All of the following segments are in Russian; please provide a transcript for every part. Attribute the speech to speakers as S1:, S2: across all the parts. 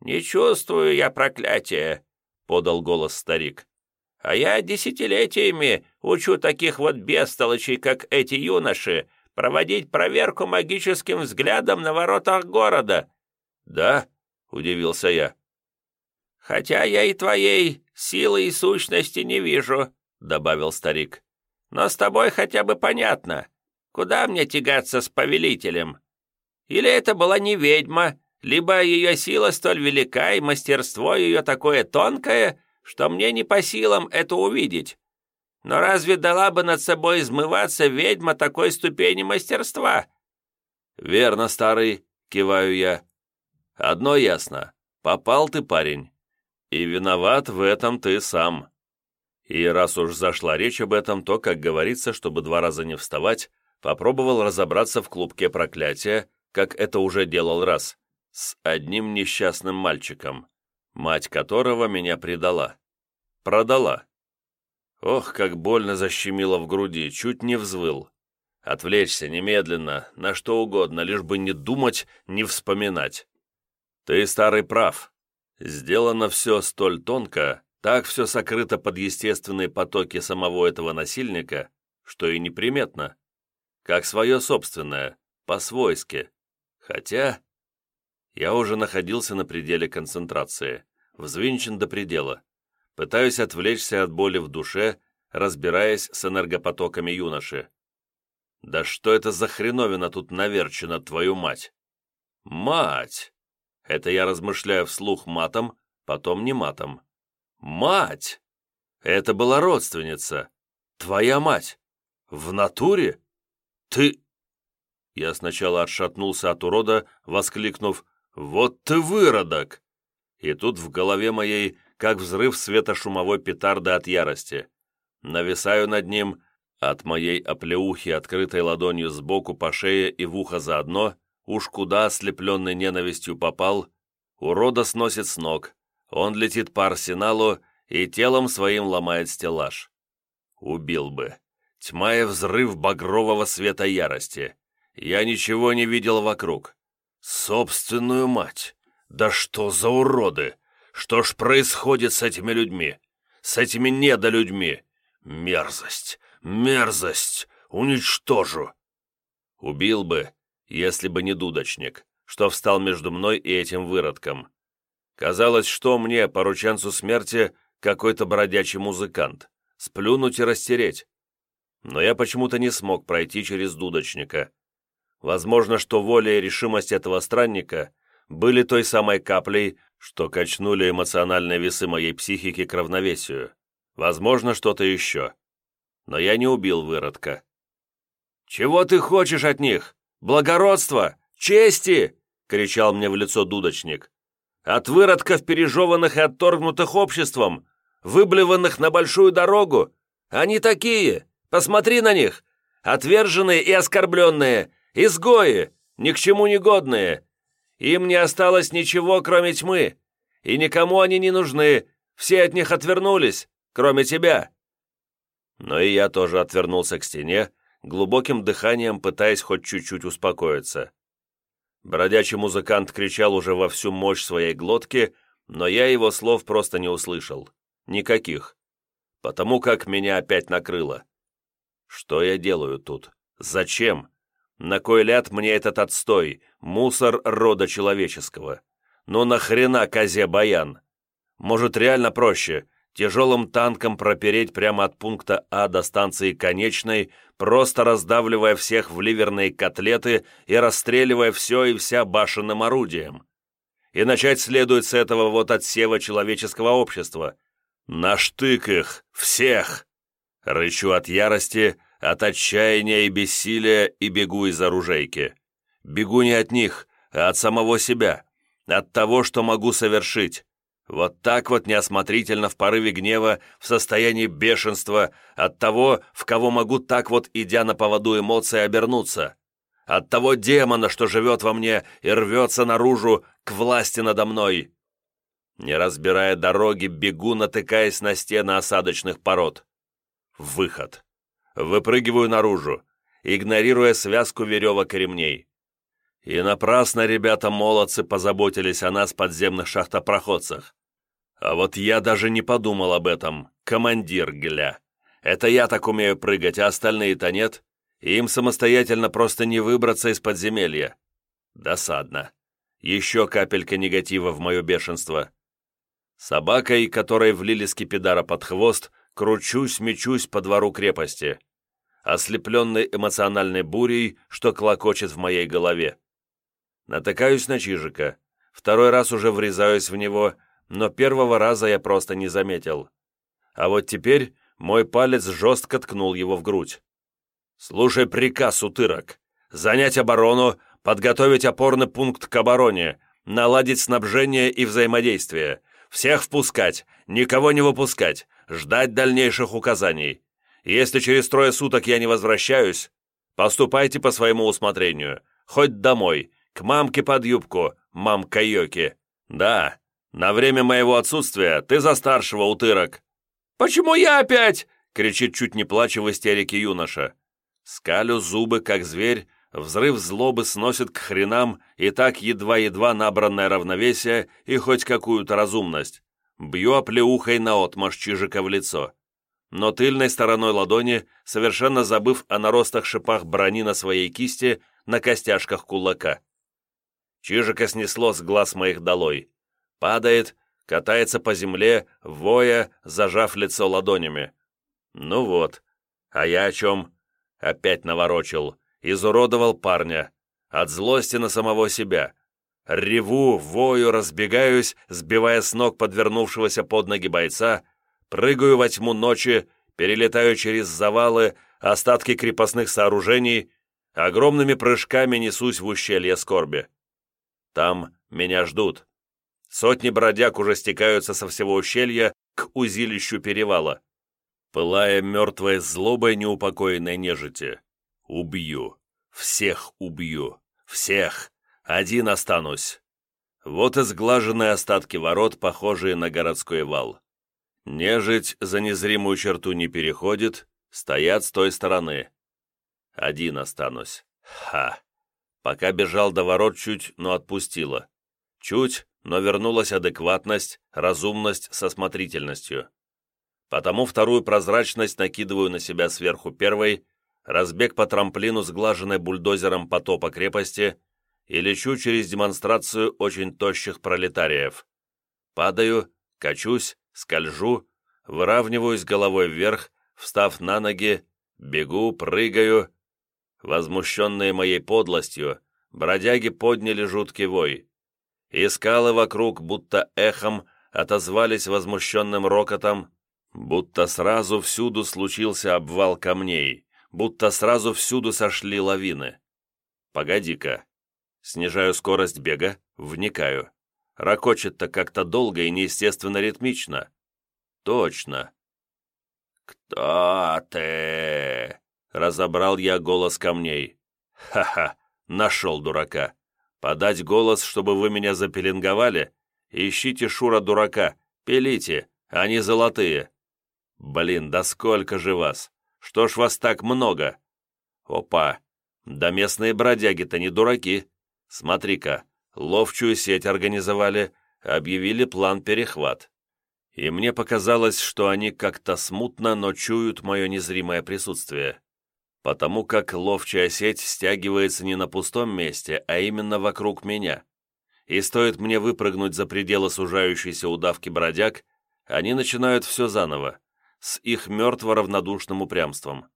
S1: «Не чувствую я проклятия», — подал голос старик. «А я десятилетиями учу таких вот бестолочей, как эти юноши, проводить проверку магическим взглядом на воротах города».
S2: «Да?» — удивился я.
S1: «Хотя я и твоей силы и сущности не вижу», — добавил старик. «Но с тобой хотя бы понятно, куда мне тягаться с повелителем? Или это была не ведьма, либо ее сила столь велика и мастерство ее такое тонкое, что мне не по силам это увидеть. Но разве дала бы над собой измываться ведьма такой ступени мастерства?»
S2: «Верно, старый», — киваю я. «Одно ясно. Попал ты, парень. И виноват в этом ты сам. И раз уж зашла речь об этом, то, как говорится, чтобы два раза не вставать, попробовал разобраться в клубке проклятия, как это уже делал раз, с одним несчастным мальчиком, мать которого меня предала. Продала. Ох, как больно защемило в груди, чуть не взвыл. Отвлечься немедленно, на что угодно, лишь бы не думать, не вспоминать. Ты, старый, прав. Сделано все столь тонко, так все сокрыто под естественные потоки самого этого насильника, что и неприметно. Как свое собственное, по-свойски. Хотя... Я уже находился на пределе концентрации, взвинчен до предела. Пытаюсь отвлечься от боли в душе, разбираясь с энергопотоками юноши. Да что это за хреновина тут наверчена, твою мать? Мать! Это я размышляю вслух матом, потом не матом. Мать! Это была родственница. Твоя мать. В натуре? Ты... Я сначала отшатнулся от урода, воскликнув «Вот ты выродок!» И тут в голове моей, как взрыв светошумовой петарды от ярости. Нависаю над ним, от моей оплеухи, открытой ладонью сбоку по шее и в ухо заодно, Уж куда ослепленный ненавистью попал, урода сносит с ног, он летит по арсеналу и телом своим ломает стеллаж. Убил бы. Тьма и взрыв багрового света ярости. Я ничего не видел вокруг. Собственную мать! Да что за уроды! Что ж происходит с этими людьми? С этими недолюдьми? Мерзость! Мерзость! Уничтожу! Убил бы, если бы не дудочник, что встал между мной и этим выродком. Казалось, что мне, порученцу смерти, какой-то бродячий музыкант, сплюнуть и растереть. Но я почему-то не смог пройти через дудочника. Возможно, что воля и решимость этого странника были той самой каплей, что качнули эмоциональные весы моей психики к равновесию. Возможно, что-то еще. Но я не убил выродка. «Чего ты хочешь от них?» благородства, чести!» — кричал мне в лицо дудочник. «От выродков, пережеванных и отторгнутых обществом, выблеванных на большую дорогу. Они такие, посмотри на них, отверженные и оскорбленные, изгои, ни к чему не годные. Им не осталось ничего, кроме тьмы, и никому они не нужны, все от них отвернулись, кроме тебя». Но и я тоже отвернулся к стене, глубоким дыханием пытаясь хоть чуть-чуть успокоиться. Бродячий музыкант кричал уже во всю мощь своей глотки, но я его слов просто не услышал. Никаких. Потому как меня опять накрыло. Что я делаю тут? Зачем? На кой ляд мне этот отстой, мусор рода человеческого? Ну нахрена козе баян? Может, реально проще? тяжелым танком пропереть прямо от пункта А до станции Конечной, просто раздавливая всех в ливерные котлеты и расстреливая все и вся башенным орудием. И начать следует с этого вот отсева человеческого общества. На штык их, всех! Рычу от ярости, от отчаяния и бессилия и бегу из оружейки. Бегу не от них, а от самого себя, от того, что могу совершить вот так вот неосмотрительно в порыве гнева, в состоянии бешенства, от того, в кого могу так вот, идя на поводу эмоций, обернуться. От того демона, что живет во мне и рвется наружу к власти надо мной. Не разбирая дороги, бегу, натыкаясь на стены осадочных пород. Выход. Выпрыгиваю наружу, игнорируя связку веревок и ремней. И напрасно ребята-молодцы позаботились о нас подземных шахтопроходцах. А вот я даже не подумал об этом, командир Гля. Это я так умею прыгать, а остальные-то нет. Им самостоятельно просто не выбраться из подземелья. Досадно. Еще капелька негатива в мое бешенство. Собакой, которой влили скипидара под хвост, кручусь-мечусь по двору крепости, ослепленный эмоциональной бурей, что клокочет в моей голове. Натыкаюсь на Чижика. Второй раз уже врезаюсь в него, но первого раза я просто не заметил. А вот теперь мой палец жестко ткнул его в грудь. «Слушай приказ, утырок. Занять оборону, подготовить опорный пункт к обороне, наладить снабжение и взаимодействие, всех впускать, никого не выпускать, ждать дальнейших указаний. Если через трое суток я не возвращаюсь, поступайте по своему усмотрению, хоть домой, к мамке под юбку, мамка Йоки. Да, на время моего отсутствия ты за старшего, утырок». «Почему я опять?» — кричит чуть не плача в истерике юноша. Скалю зубы, как зверь, взрыв злобы сносит к хренам и так едва-едва набранное равновесие и хоть какую-то разумность. Бью оплеухой наотмашь чижика в лицо. Но тыльной стороной ладони, совершенно забыв о наростах шипах брони на своей кисти, на костяшках кулака. Чижика снесло с глаз моих долой. Падает, катается по земле, воя, зажав лицо ладонями. Ну вот. А я о чем? Опять наворочил. Изуродовал парня. От злости на самого себя. Реву, вою, разбегаюсь, сбивая с ног подвернувшегося под ноги бойца, прыгаю во тьму ночи, перелетаю через завалы, остатки крепостных сооружений, огромными прыжками несусь в ущелье скорби. Там меня ждут. Сотни бродяг уже стекаются со всего ущелья к узилищу перевала. Пылая мертвой злобой неупокоенной нежити. Убью. Всех убью. Всех. Один останусь. Вот и сглаженные остатки ворот, похожие на городской вал. Нежить за незримую черту не переходит, стоят с той стороны. Один останусь. Ха! Пока бежал до ворот чуть, но отпустила. Чуть, но вернулась адекватность, разумность со смотрительностью. Потому вторую прозрачность накидываю на себя сверху первой, разбег по трамплину, сглаженной бульдозером потопа крепости, и лечу через демонстрацию очень тощих пролетариев. Падаю, качусь, скольжу, выравниваюсь головой вверх, встав на ноги, бегу, прыгаю, Возмущенные моей подлостью, бродяги подняли жуткий вой. И скалы вокруг, будто эхом, отозвались возмущенным рокотом, будто сразу всюду случился обвал камней, будто сразу всюду сошли лавины. Погоди-ка. Снижаю скорость бега, вникаю. Рокочет-то как-то долго и неестественно ритмично. Точно. «Кто ты?» Разобрал я голос камней. Ха-ха, нашел дурака. Подать голос, чтобы вы меня запеленговали? Ищите Шура дурака, пилите, они золотые. Блин, да сколько же вас? Что ж вас так много? Опа, да местные бродяги-то не дураки. Смотри-ка, ловчую сеть организовали, объявили план перехват. И мне показалось, что они как-то смутно, но чуют мое незримое присутствие потому как ловчая сеть стягивается не на пустом месте, а именно вокруг меня. И стоит мне выпрыгнуть за пределы сужающейся удавки бродяг, они начинают все заново, с их мертво-равнодушным упрямством.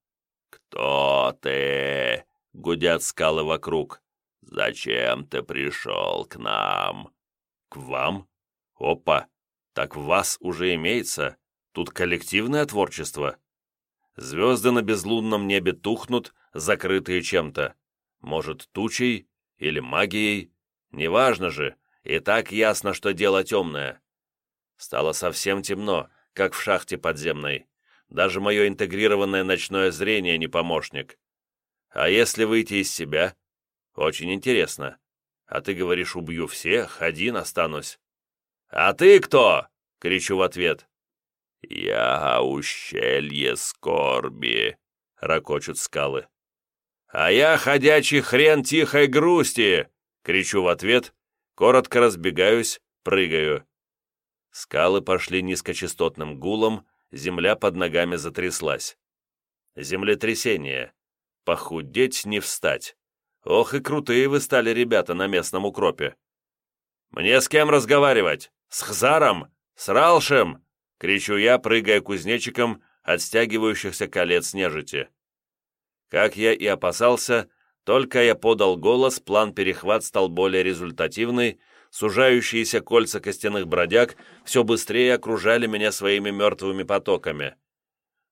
S2: «Кто ты?» — гудят скалы вокруг. «Зачем ты пришел к нам?» «К вам? Опа! Так вас уже имеется. Тут коллективное творчество». Звезды на безлунном небе тухнут, закрытые чем-то. Может, тучей или магией. Неважно же, и так ясно, что дело темное. Стало совсем темно, как в шахте подземной. Даже мое интегрированное ночное зрение не помощник. А если выйти из себя? Очень интересно. А ты говоришь, убью всех, один останусь. «А ты кто?» — кричу в ответ. «Я ущелье скорби», — ракочут скалы. «А я ходячий хрен тихой грусти», кричу в ответ, коротко разбегаюсь, прыгаю. Скалы пошли низкочастотным гулом, земля под ногами затряслась. Землетрясение. Похудеть не встать. Ох и крутые вы стали ребята на местном укропе. «Мне с кем разговаривать? С Хзаром? С Ралшем?» — кричу я, прыгая кузнечиком от стягивающихся колец нежити. Как я и опасался, только я подал голос, план-перехват стал более результативный, сужающиеся кольца костяных бродяг все быстрее окружали меня своими мертвыми потоками.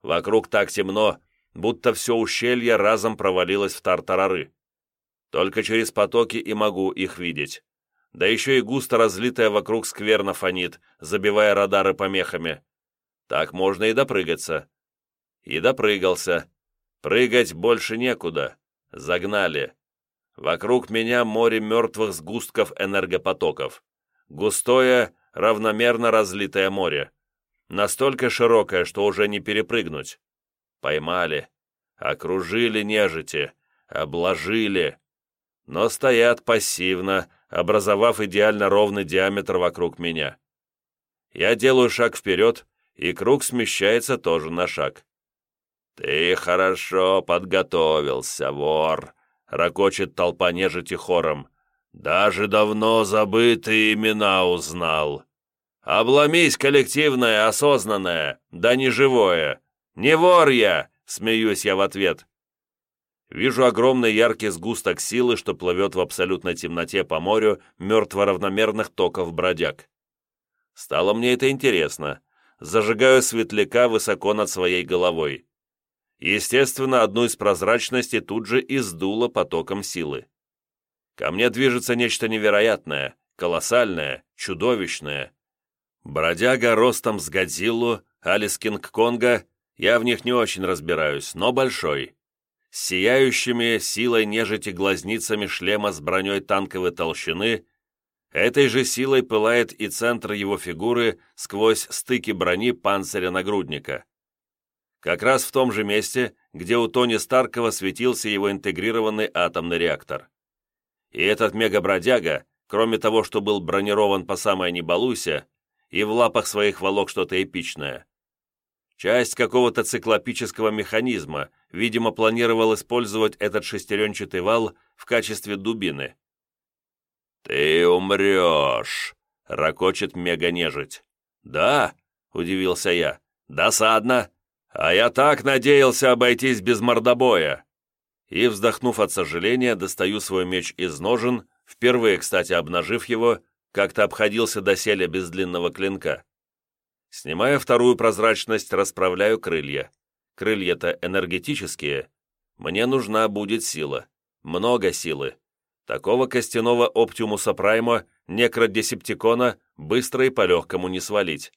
S2: Вокруг так темно, будто все ущелье разом провалилось в тартарары. Только через потоки и могу их видеть. Да еще и густо разлитая вокруг скверно фонит, забивая радары помехами. Так можно и допрыгаться. И допрыгался. Прыгать больше некуда. Загнали. Вокруг меня море мертвых сгустков энергопотоков. Густое, равномерно разлитое море. Настолько широкое, что уже не перепрыгнуть. Поймали. Окружили нежити. Обложили. Но стоят пассивно, образовав идеально ровный диаметр вокруг меня. Я делаю шаг вперед, и круг смещается тоже на шаг. «Ты хорошо подготовился, вор», — ракочет толпа нежити хором. «Даже давно забытые имена узнал. Обломись, коллективное, осознанное, да не живое. Не вор я!» — смеюсь я в ответ. Вижу огромный яркий сгусток силы, что плывет в абсолютной темноте по морю мертво-равномерных токов бродяг. Стало мне это интересно. Зажигаю светляка высоко над своей головой. Естественно, одну из прозрачностей тут же и сдуло потоком силы. Ко мне движется нечто невероятное, колоссальное, чудовищное. Бродяга ростом с Годзиллу, Алис Кинг-Конга, я в них не очень разбираюсь, но большой. Сияющими силой нежити глазницами шлема с броней танковой толщины, этой же силой пылает и центр его фигуры сквозь стыки брони панциря-нагрудника как раз в том же месте, где у Тони Старкова светился его интегрированный атомный реактор. И этот мегабродяга, кроме того, что был бронирован по самой небалуйся, и в лапах своих волок что-то эпичное. Часть какого-то циклопического механизма, видимо, планировал использовать этот шестеренчатый вал в качестве дубины. «Ты умрешь!» — ракочет мега-нежить. «Да?» — удивился я. «Досадно!» «А я так надеялся обойтись без мордобоя!» И, вздохнув от сожаления, достаю свой меч из ножен, впервые, кстати, обнажив его, как-то обходился доселе без длинного клинка. Снимая вторую прозрачность, расправляю крылья. Крылья-то энергетические. Мне нужна будет сила. Много силы. Такого костяного Оптимуса Прайма, некродесептикона, быстро и по-легкому не свалить.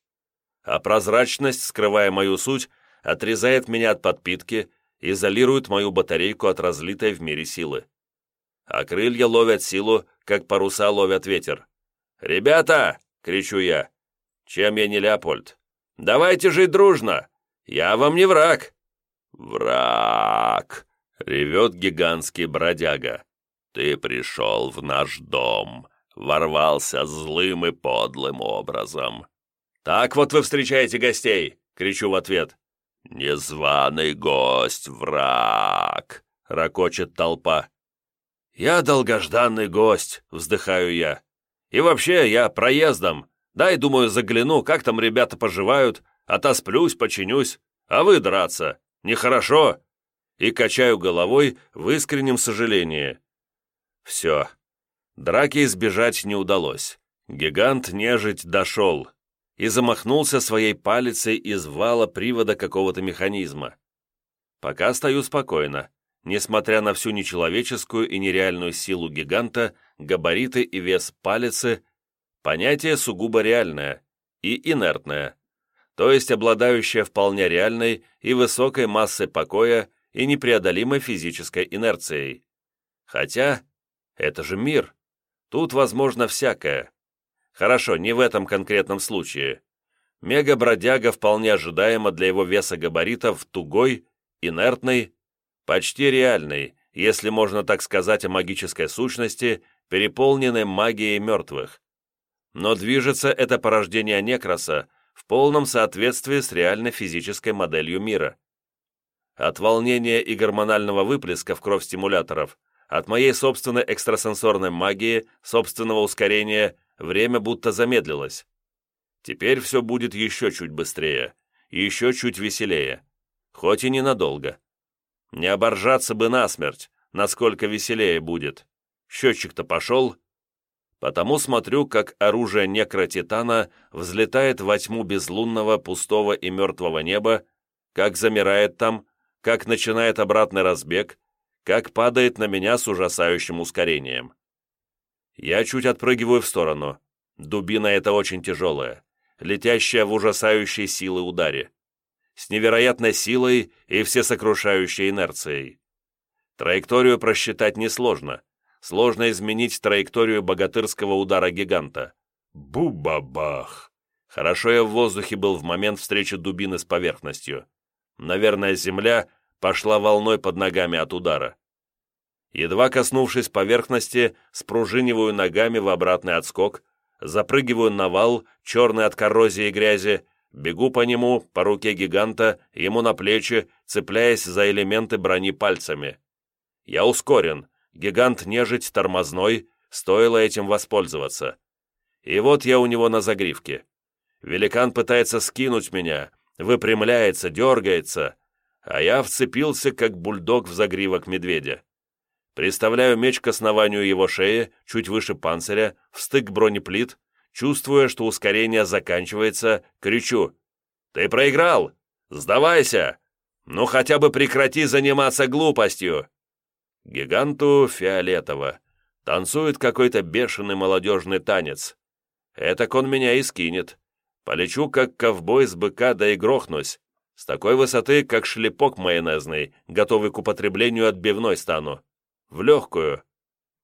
S2: А прозрачность, скрывая мою суть, отрезает меня от подпитки, изолирует мою батарейку от разлитой в мире силы. А крылья ловят силу, как паруса ловят ветер. «Ребята!» — кричу я. «Чем я не Леопольд? Давайте жить дружно! Я вам не враг!» «Враг!» — ревет гигантский бродяга. «Ты пришел в наш дом, ворвался злым и подлым образом». «Так вот вы встречаете гостей!» — кричу в ответ. «Незваный гость, враг!» — ракочет толпа. «Я долгожданный гость», — вздыхаю я. «И вообще, я проездом. Дай, думаю, загляну, как там ребята поживают, отосплюсь, починюсь. А вы драться. Нехорошо?» И качаю головой в искреннем сожалении. Все. Драки избежать не удалось. Гигант нежить дошел и замахнулся своей палицей из вала привода какого-то механизма. Пока стою спокойно. Несмотря на всю нечеловеческую и нереальную силу гиганта, габариты и вес палицы, понятие сугубо реальное и инертное, то есть обладающее вполне реальной и высокой массой покоя и непреодолимой физической инерцией. Хотя это же мир. Тут возможно всякое. Хорошо, не в этом конкретном случае. Мега-бродяга вполне ожидаемо для его веса габаритов тугой, инертный, почти реальный, если можно так сказать о магической сущности, переполнены магией мертвых. Но движется это порождение некроса в полном соответствии с реальной физической моделью мира. От волнения и гормонального выплеска в кровь стимуляторов, от моей собственной экстрасенсорной магии, собственного ускорения, время будто замедлилось. Теперь все будет еще чуть быстрее, еще чуть веселее, хоть и ненадолго. Не оборжаться бы насмерть, насколько веселее будет. Счетчик-то пошел. Потому смотрю, как оружие некротитана взлетает во тьму безлунного, пустого и мертвого неба, как замирает там, как начинает обратный разбег, как падает на меня с ужасающим ускорением. Я чуть отпрыгиваю в сторону. Дубина эта очень тяжелая, летящая в ужасающей силы ударе. С невероятной силой и всесокрушающей инерцией. Траекторию просчитать несложно. Сложно изменить траекторию богатырского удара гиганта. Бу-ба-бах! Хорошо я в воздухе был в момент встречи дубины с поверхностью. Наверное, земля пошла волной под ногами от удара. Едва коснувшись поверхности, спружиниваю ногами в обратный отскок, запрыгиваю на вал, черный от коррозии и грязи, бегу по нему, по руке гиганта, ему на плечи, цепляясь за элементы брони пальцами. Я ускорен, гигант нежить тормозной, стоило этим воспользоваться. И вот я у него на загривке. Великан пытается скинуть меня, выпрямляется, дергается, а я вцепился, как бульдог в загривок медведя. Приставляю меч к основанию его шеи, чуть выше панциря, в стык бронеплит, чувствуя, что ускорение заканчивается, кричу. «Ты проиграл! Сдавайся! Ну хотя бы прекрати заниматься глупостью!» Гиганту фиолетово. Танцует какой-то бешеный молодежный танец. Этак он меня и скинет. Полечу, как ковбой с быка, да и грохнусь. С такой высоты, как шлепок майонезный, готовый к употреблению отбивной стану в легкую.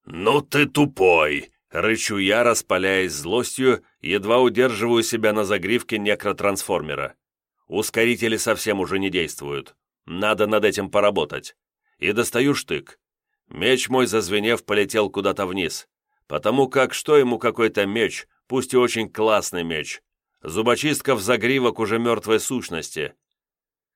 S2: «Ну ты тупой!» — рычу я, распаляясь злостью, едва удерживаю себя на загривке некротрансформера. Ускорители совсем уже не действуют. Надо над этим поработать. И достаю штык. Меч мой, зазвенев, полетел куда-то вниз. Потому как что ему какой-то меч, пусть и очень классный меч. Зубочистка в загривок уже мертвой сущности.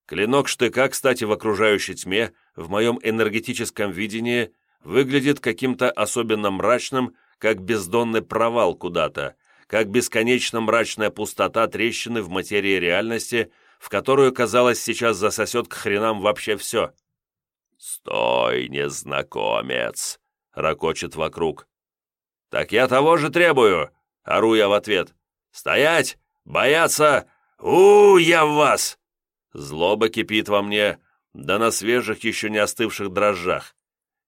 S2: Клинок штыка, кстати, в окружающей тьме, в моем энергетическом видении, выглядит каким-то особенно мрачным, как бездонный провал куда-то, как бесконечно мрачная пустота трещины в материи реальности, в которую, казалось, сейчас засосет к хренам вообще все. «Стой, незнакомец!» — ракочет вокруг. «Так я того же требую!» — ору я в ответ. «Стоять! Бояться! у я в вас!» Злоба кипит во мне, да на свежих, еще не остывших дрожжах.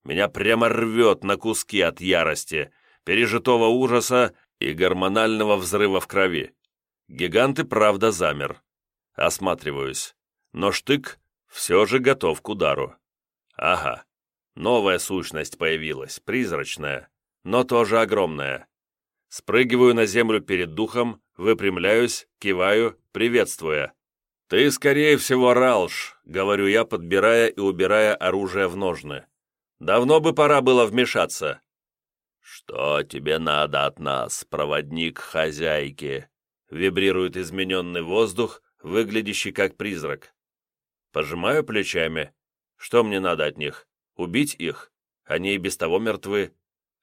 S2: Меня прямо рвет на куски от ярости, пережитого ужаса и гормонального взрыва в крови. Гигант и правда замер. Осматриваюсь. Но штык все же готов к удару. Ага, новая сущность появилась, призрачная, но тоже огромная. Спрыгиваю на землю перед духом, выпрямляюсь, киваю, приветствуя. «Ты, скорее всего, Ралш», — говорю я, подбирая и убирая оружие в ножны. «Давно бы пора было вмешаться». «Что тебе надо от нас, проводник хозяйки?» — вибрирует измененный воздух, выглядящий как призрак. Пожимаю плечами. Что мне надо от них? Убить их? Они и без того мертвы.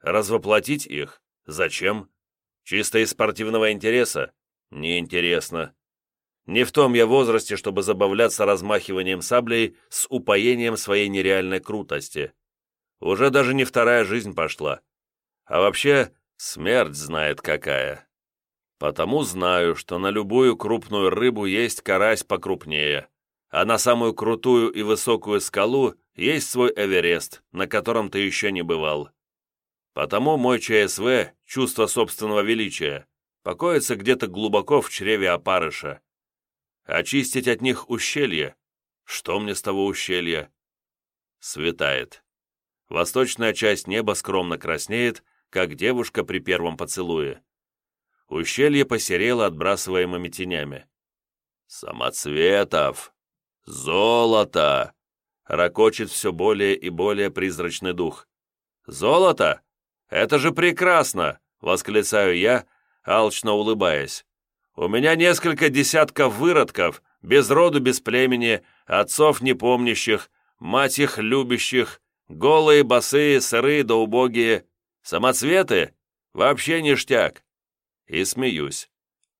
S2: Развоплотить их? Зачем? Чисто из спортивного интереса? Неинтересно. Не в том я возрасте, чтобы забавляться размахиванием саблей с упоением своей нереальной крутости. Уже даже не вторая жизнь пошла. А вообще, смерть знает какая. Потому знаю, что на любую крупную рыбу есть карась покрупнее, а на самую крутую и высокую скалу есть свой Эверест, на котором ты еще не бывал. Потому мой ЧСВ, чувство собственного величия, покоится где-то глубоко в чреве опарыша. Очистить от них ущелье? Что мне с того ущелья? Светает. Восточная часть неба скромно краснеет, как девушка при первом поцелуе. Ущелье посерело отбрасываемыми тенями. «Самоцветов! Золото!» Ракочет все более и более призрачный дух. «Золото? Это же прекрасно!» — восклицаю я, алчно улыбаясь. «У меня несколько десятков выродков, без роду, без племени, отцов непомнящих, мать их любящих, голые, босые, сырые да убогие, самоцветы, вообще ништяк!» И смеюсь.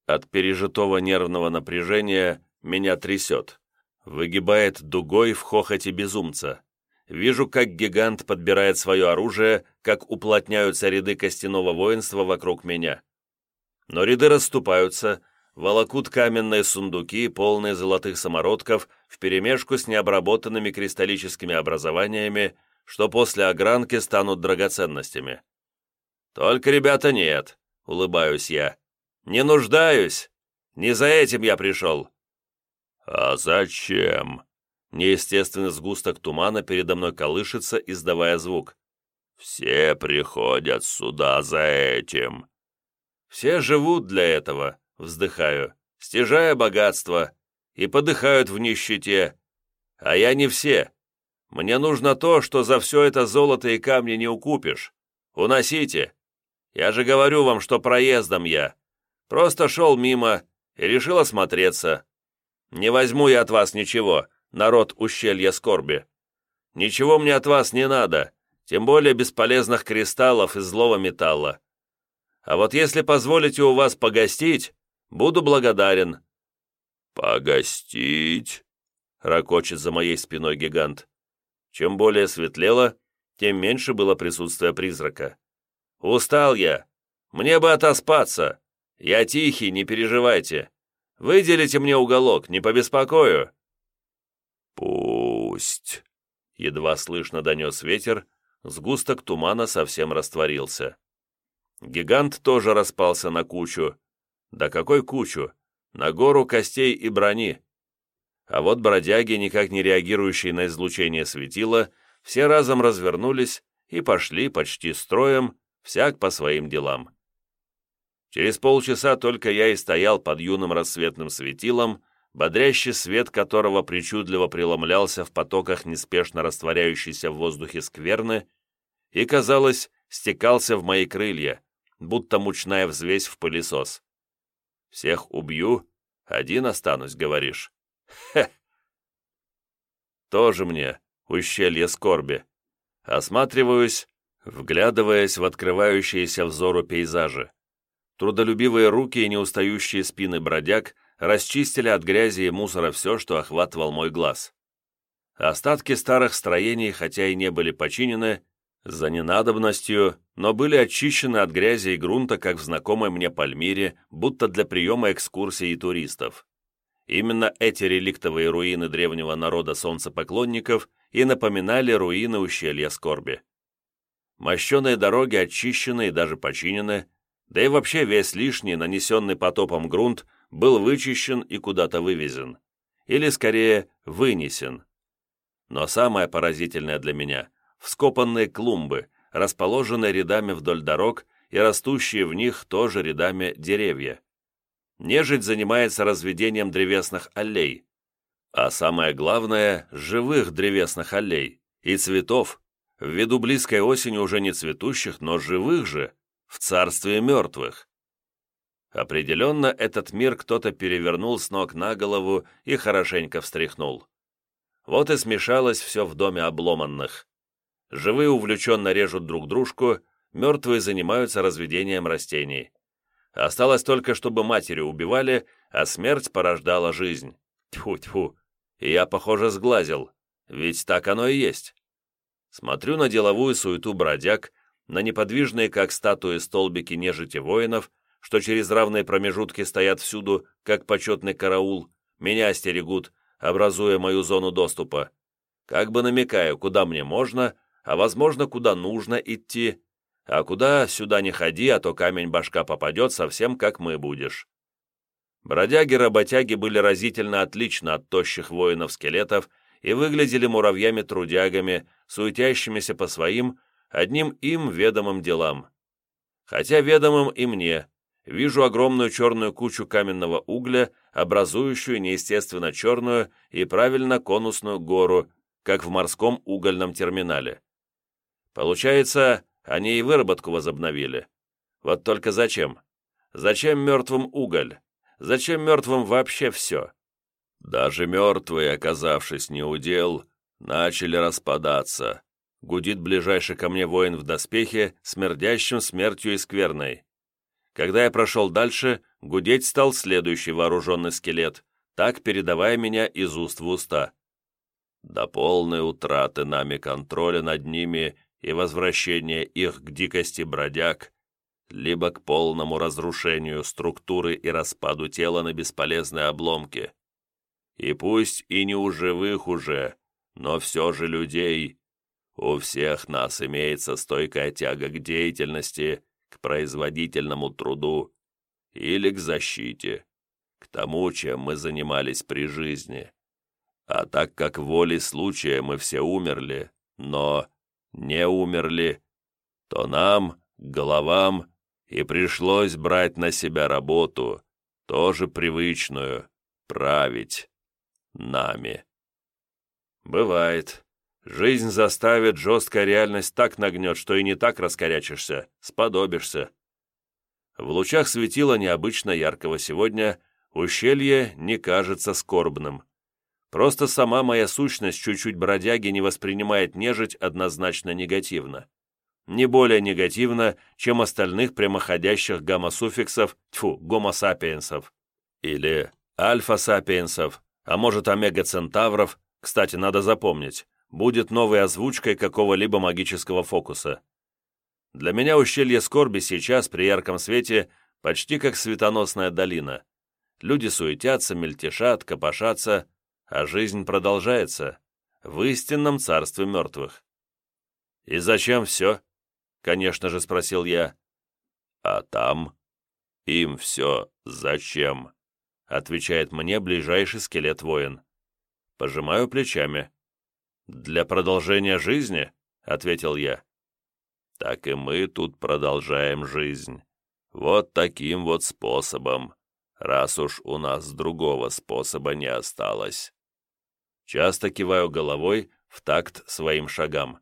S2: От пережитого нервного напряжения меня трясет. Выгибает дугой в хохоте безумца. Вижу, как гигант подбирает свое оружие, как уплотняются ряды костяного воинства вокруг меня. Но ряды расступаются, волокут каменные сундуки, полные золотых самородков, вперемешку с необработанными кристаллическими образованиями, что после огранки станут драгоценностями. «Только, ребята, нет», — улыбаюсь я. «Не нуждаюсь. Не за этим я пришел». «А зачем?» Неестественный сгусток тумана передо мной колышется, издавая звук. «Все приходят сюда за этим». «Все живут для этого», — вздыхаю, стяжая богатство, и подыхают в нищете. А я не все. Мне нужно то, что за все это золото и камни не укупишь. Уносите. Я же говорю вам, что проездом я. Просто шел мимо и решил осмотреться. Не возьму я от вас ничего, народ ущелья скорби. Ничего мне от вас не надо, тем более бесполезных кристаллов из злого металла. А вот если позволите у вас погостить, буду благодарен». «Погостить?» — ракочет за моей спиной гигант. Чем более светлело, тем меньше было присутствия призрака. «Устал я. Мне бы отоспаться. Я тихий, не переживайте. Выделите мне уголок, не побеспокою». «Пусть», — едва слышно донес ветер, сгусток тумана совсем растворился. Гигант тоже распался на кучу. Да какой кучу? На гору костей и брони. А вот бродяги, никак не реагирующие на излучение светила, все разом развернулись и пошли почти строем, всяк по своим делам. Через полчаса только я и стоял под юным рассветным светилом, бодрящий свет которого причудливо преломлялся в потоках неспешно растворяющейся в воздухе скверны и, казалось, стекался в мои крылья, будто мучная взвесь в пылесос. «Всех убью, один останусь, говоришь?» «Хе!» «Тоже мне ущелье скорби. Осматриваюсь, вглядываясь в открывающиеся взору пейзажи. Трудолюбивые руки и неустающие спины бродяг расчистили от грязи и мусора все, что охватывал мой глаз. Остатки старых строений, хотя и не были починены, за ненадобностью, но были очищены от грязи и грунта, как в знакомой мне Пальмире, будто для приема экскурсий и туристов. Именно эти реликтовые руины древнего народа солнцепоклонников и напоминали руины ущелья Скорби. Мощеные дороги очищены и даже починены, да и вообще весь лишний, нанесенный потопом грунт, был вычищен и куда-то вывезен. Или, скорее, вынесен. Но самое поразительное для меня – вскопанные клумбы, расположенные рядами вдоль дорог и растущие в них тоже рядами деревья. Нежить занимается разведением древесных аллей. А самое главное – живых древесных аллей и цветов, ввиду близкой осени уже не цветущих, но живых же, в царстве мертвых. Определенно, этот мир кто-то перевернул с ног на голову и хорошенько встряхнул. Вот и смешалось все в доме обломанных. Живые увлеченно режут друг дружку, мертвые занимаются разведением растений. Осталось только, чтобы матери убивали, а смерть порождала жизнь. Тьфу-тьфу. Я, похоже, сглазил. Ведь так оно и есть. Смотрю на деловую суету бродяг, на неподвижные, как статуи, столбики нежити воинов, что через равные промежутки стоят всюду, как почетный караул, меня остерегут, образуя мою зону доступа. Как бы намекаю, куда мне можно, а возможно, куда нужно идти, а куда сюда не ходи, а то камень башка попадет совсем как мы будешь. Бродяги-работяги были разительно отлично от тощих воинов-скелетов и выглядели муравьями-трудягами, суетящимися по своим, одним им ведомым делам. Хотя ведомым и мне, вижу огромную черную кучу каменного угля, образующую неестественно черную и правильно конусную гору, как в морском угольном терминале. Получается, Они и выработку возобновили. Вот только зачем? Зачем мертвым уголь? Зачем мертвым вообще все? Даже мертвые, оказавшись неудел, начали распадаться. Гудит ближайший ко мне воин в доспехе, смердящим смертью и скверной. Когда я прошел дальше, гудеть стал следующий вооруженный скелет, так передавая меня из уст в уста. До полной утраты нами контроля над ними и возвращения их к дикости бродяг, либо к полному разрушению структуры и распаду тела на бесполезные обломки. И пусть и не у живых уже, но все же людей, у всех нас имеется стойкая тяга к деятельности, к производительному труду или к защите, к тому, чем мы занимались при жизни. А так как волей случая мы все умерли, но не умерли, то нам, головам, и пришлось брать на себя работу, тоже привычную, править нами. Бывает. Жизнь заставит, жесткая реальность так нагнет, что и не так раскорячишься, сподобишься. В лучах светила необычно яркого сегодня ущелье не кажется скорбным. Просто сама моя сущность чуть-чуть бродяги не воспринимает нежить однозначно негативно. Не более негативно, чем остальных прямоходящих гамма-суффиксов, тьфу, гомо-сапиенсов. Или альфа-сапиенсов, а может омега-центавров, кстати, надо запомнить, будет новой озвучкой какого-либо магического фокуса. Для меня ущелье скорби сейчас при ярком свете почти как светоносная долина. Люди суетятся, мельтешат, копошатся, а жизнь продолжается в истинном царстве мертвых. «И зачем все?» — конечно же спросил я. «А там? Им все зачем?» — отвечает мне ближайший скелет-воин. Пожимаю плечами. «Для продолжения жизни?» — ответил я. «Так и мы тут продолжаем жизнь. Вот таким вот способом, раз уж у нас другого способа не осталось». Часто киваю головой в такт своим шагам.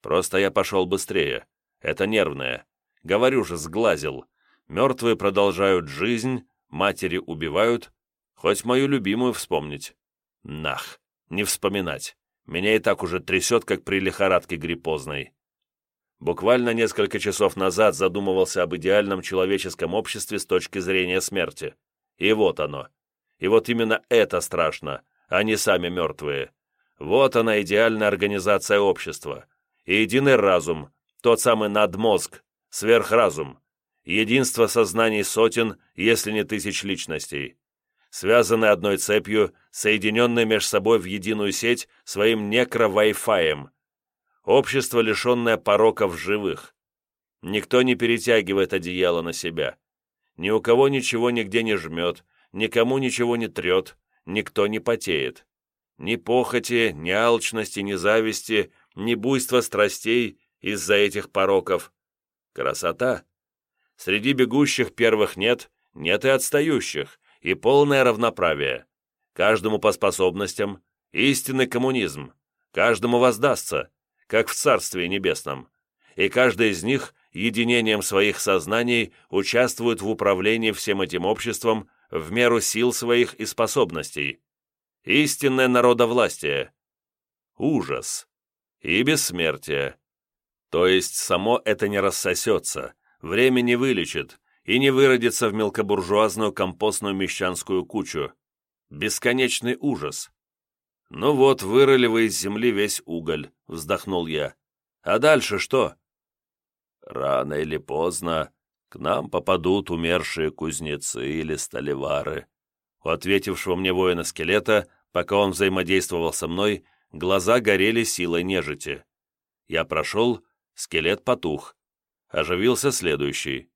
S2: Просто я пошел быстрее. Это нервное. Говорю же, сглазил. Мертвые продолжают жизнь, матери убивают, хоть мою любимую вспомнить. Нах, не вспоминать. Меня и так уже трясет, как при лихорадке гриппозной. Буквально несколько часов назад задумывался об идеальном человеческом обществе с точки зрения смерти. И вот оно. И вот именно это страшно, а не сами мертвые. Вот она идеальная организация общества. И единый разум, тот самый надмозг, сверхразум, единство сознаний сотен, если не тысяч личностей, связаны одной цепью, соединенные между собой в единую сеть своим некро-вайфаем. Общество, лишенное пороков живых. Никто не перетягивает одеяло на себя. Ни у кого ничего нигде не жмет, никому ничего не трет, никто не потеет. Ни похоти, ни алчности, ни зависти, ни буйства страстей из-за этих пороков. Красота! Среди бегущих первых нет, нет и отстающих, и полное равноправие. Каждому по способностям, истинный коммунизм, каждому воздастся, как в Царстве Небесном. И каждый из них единением своих сознаний участвует в управлении всем этим обществом в меру сил своих и способностей. Истинное народовластие. Ужас. И бессмертие. То есть само это не рассосется, время не вылечит и не выродится в мелкобуржуазную компостную мещанскую кучу. Бесконечный ужас. «Ну вот, вырыли вы из земли весь уголь», — вздохнул я. «А дальше что?» «Рано или поздно к нам попадут умершие кузнецы или столевары». У ответившего мне воина-скелета, пока он взаимодействовал со мной, глаза горели силой нежити. Я прошел, скелет потух. Оживился следующий.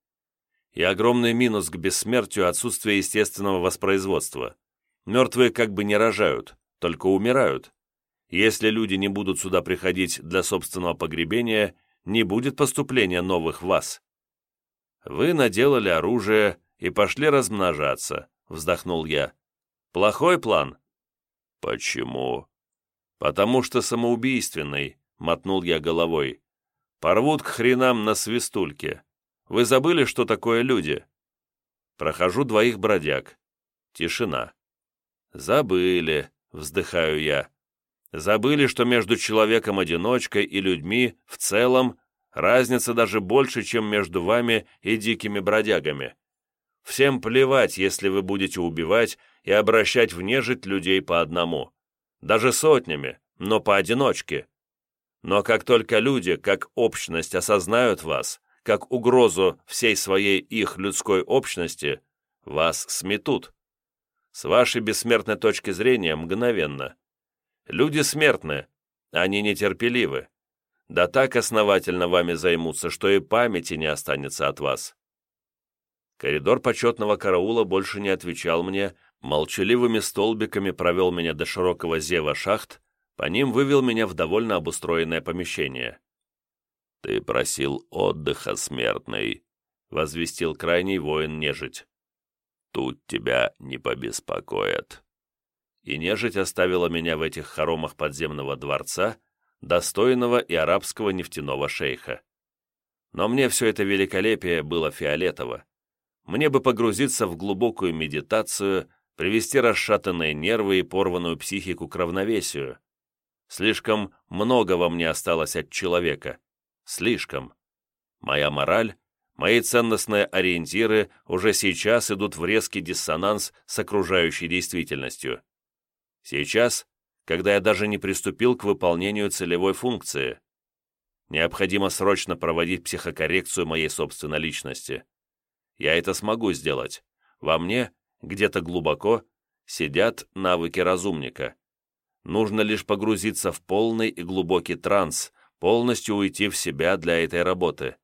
S2: И огромный минус к бессмертию отсутствие естественного воспроизводства. Мертвые как бы не рожают, только умирают. Если люди не будут сюда приходить для собственного погребения, не будет поступления новых вас. Вы наделали оружие и пошли размножаться, вздохнул я. Плохой план? Почему? Потому что самоубийственный, мотнул я головой. Порвут к хренам на свистульке. Вы забыли, что такое люди? Прохожу двоих бродяг. Тишина. Забыли, вздыхаю я. Забыли, что между человеком-одиночкой и людьми в целом разница даже больше, чем между вами и дикими бродягами. Всем плевать, если вы будете убивать и обращать в нежить людей по одному. Даже сотнями, но поодиночке. Но как только люди, как общность, осознают вас, как угрозу всей своей их людской общности, вас сметут. С вашей бессмертной точки зрения мгновенно. Люди смертны, они нетерпеливы. Да так основательно вами займутся, что и памяти не останется от вас. Коридор почетного караула больше не отвечал мне, молчаливыми столбиками провел меня до широкого зева шахт, по ним вывел меня в довольно обустроенное помещение. «Ты просил отдыха, смертный», — возвестил крайний воин-нежить. «Тут тебя не побеспокоят». И нежить оставила меня в этих хоромах подземного дворца, достойного и арабского нефтяного шейха. Но мне все это великолепие было фиолетово. Мне бы погрузиться в глубокую медитацию, привести расшатанные нервы и порванную психику к равновесию. Слишком много во мне осталось от человека. Слишком. Моя мораль, мои ценностные ориентиры уже сейчас идут в резкий диссонанс с окружающей действительностью. Сейчас, когда я даже не приступил к выполнению целевой функции. Необходимо срочно проводить психокоррекцию моей собственной личности. Я это смогу сделать. Во мне, где-то глубоко, сидят навыки разумника. Нужно лишь погрузиться в полный и глубокий транс, полностью уйти в себя для этой работы.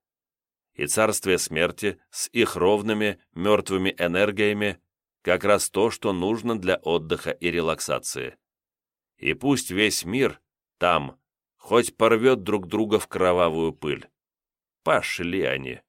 S2: И царствие смерти с их ровными, мертвыми энергиями как раз то, что нужно для отдыха и релаксации. И пусть весь мир там, хоть порвет друг друга в кровавую пыль. Пошли они.